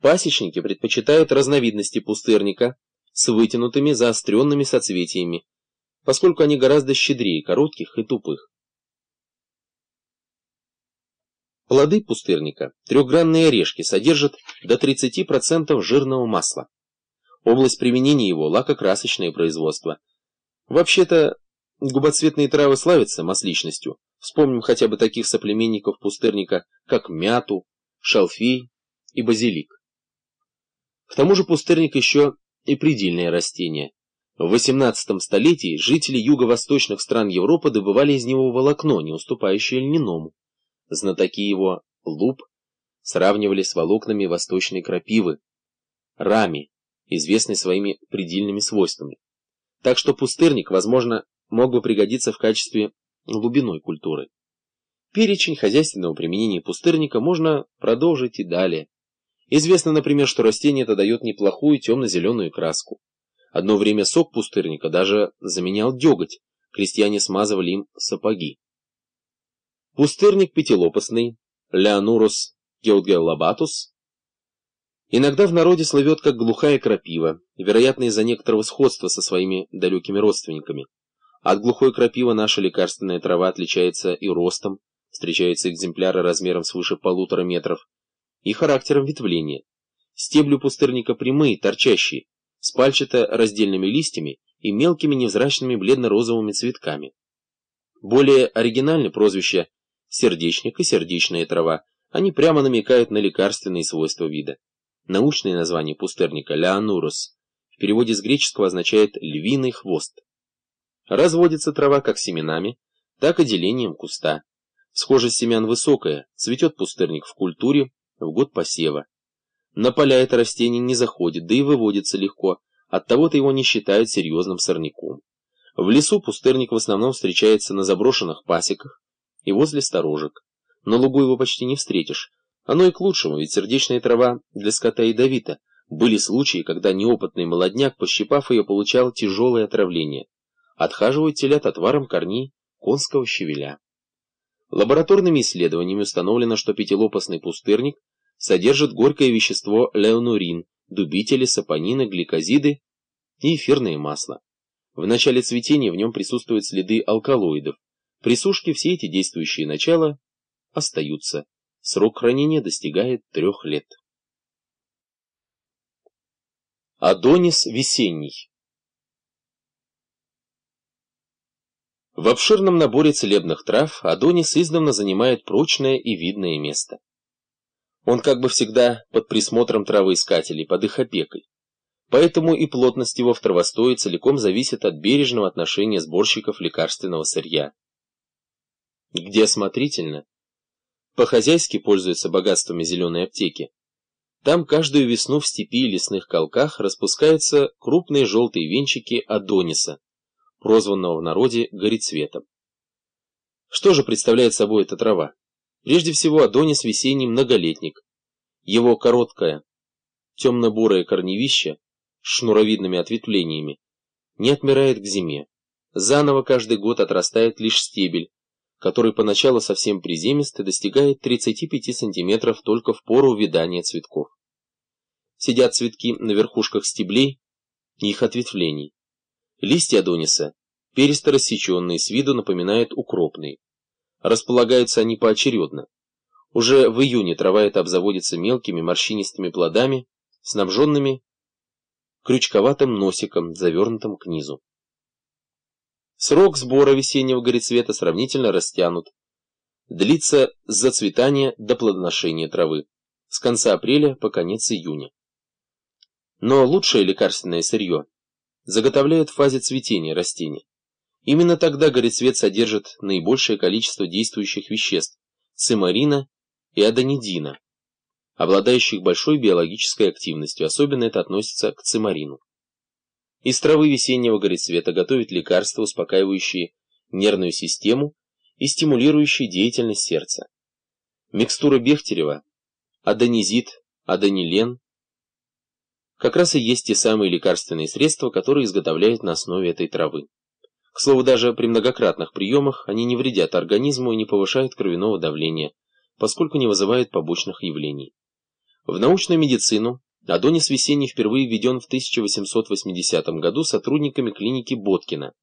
Пасечники предпочитают разновидности пустырника с вытянутыми заостренными соцветиями, поскольку они гораздо щедрее коротких и тупых. Плоды пустырника, трехгранные орешки, содержат до 30% жирного масла. Область применения его – лакокрасочное производство. Вообще-то, губоцветные травы славятся масличностью. Вспомним хотя бы таких соплеменников пустырника, как мяту, шалфей и базилик. К тому же пустырник еще и предельное растение. В XVIII столетии жители юго-восточных стран Европы добывали из него волокно, не уступающее льняному. Знатоки его луп сравнивали с волокнами восточной крапивы, рами, известной своими предельными свойствами. Так что пустырник, возможно, мог бы пригодиться в качестве глубиной культуры. Перечень хозяйственного применения пустырника можно продолжить и далее. Известно, например, что растение это дает неплохую темно-зеленую краску. Одно время сок пустырника даже заменял деготь, крестьяне смазывали им сапоги. Пустырник пятилопастный, Леонурус геудгеллабатус, иногда в народе слывет как глухая крапива, вероятно из-за некоторого сходства со своими далекими родственниками. От глухой крапивы наша лекарственная трава отличается и ростом, встречаются экземпляры размером свыше полутора метров, и характером ветвления. Стебли пустырника прямые, торчащие, с пальчато-раздельными листьями и мелкими невзрачными бледно-розовыми цветками. Более оригинальны прозвища сердечник и сердечная трава, они прямо намекают на лекарственные свойства вида. Научное название пустырника – леонурус, в переводе с греческого означает «львиный хвост». Разводится трава как семенами, так и делением куста. Схожесть семян высокая, цветет пустырник в культуре в год посева. На поля это растение не заходит, да и выводится легко, оттого-то его не считают серьезным сорняком. В лесу пустырник в основном встречается на заброшенных пасеках, и возле сторожек. На лугу его почти не встретишь. Оно и к лучшему, ведь сердечная трава для скота ядовита. Были случаи, когда неопытный молодняк, пощипав ее, получал тяжелое отравление. Отхаживают телят отваром корней конского щавеля. Лабораторными исследованиями установлено, что пятилопастный пустырник содержит горькое вещество леонурин, дубители, сапонины, гликозиды и эфирное масло. В начале цветения в нем присутствуют следы алкалоидов, при сушке все эти действующие начала остаются. Срок хранения достигает трех лет. Адонис весенний В обширном наборе целебных трав Адонис издавна занимает прочное и видное место. Он как бы всегда под присмотром травоискателей, под их опекой. Поэтому и плотность его в травостое целиком зависит от бережного отношения сборщиков лекарственного сырья где осмотрительно, по-хозяйски пользуются богатствами зеленой аптеки. Там каждую весну в степи и лесных колках распускаются крупные желтые венчики Адониса, прозванного в народе горецветом. Что же представляет собой эта трава? Прежде всего Адонис весенний многолетник. Его короткое, темно-бурое корневище с шнуровидными ответвлениями не отмирает к зиме. Заново каждый год отрастает лишь стебель, который поначалу совсем приземистый, достигает 35 см только в пору увядания цветков. Сидят цветки на верхушках стеблей и их ответвлений. Листья адониса, перисто рассеченные, с виду напоминают укропные. Располагаются они поочередно. Уже в июне трава эта обзаводится мелкими морщинистыми плодами, снабженными крючковатым носиком, завернутым к низу. Срок сбора весеннего горецвета сравнительно растянут. Длится с зацветания до плодоношения травы, с конца апреля по конец июня. Но лучшее лекарственное сырье заготовляют в фазе цветения растения. Именно тогда горецвет содержит наибольшее количество действующих веществ – цимарина и адонидина, обладающих большой биологической активностью, особенно это относится к цимарину. Из травы весеннего горецвета готовят лекарства, успокаивающие нервную систему и стимулирующие деятельность сердца. Микстура Бехтерева, адонизит, адонилен, как раз и есть те самые лекарственные средства, которые изготовляют на основе этой травы. К слову, даже при многократных приемах они не вредят организму и не повышают кровяного давления, поскольку не вызывают побочных явлений. В научную медицину Адонис Весенний впервые введен в 1880 году сотрудниками клиники Боткина.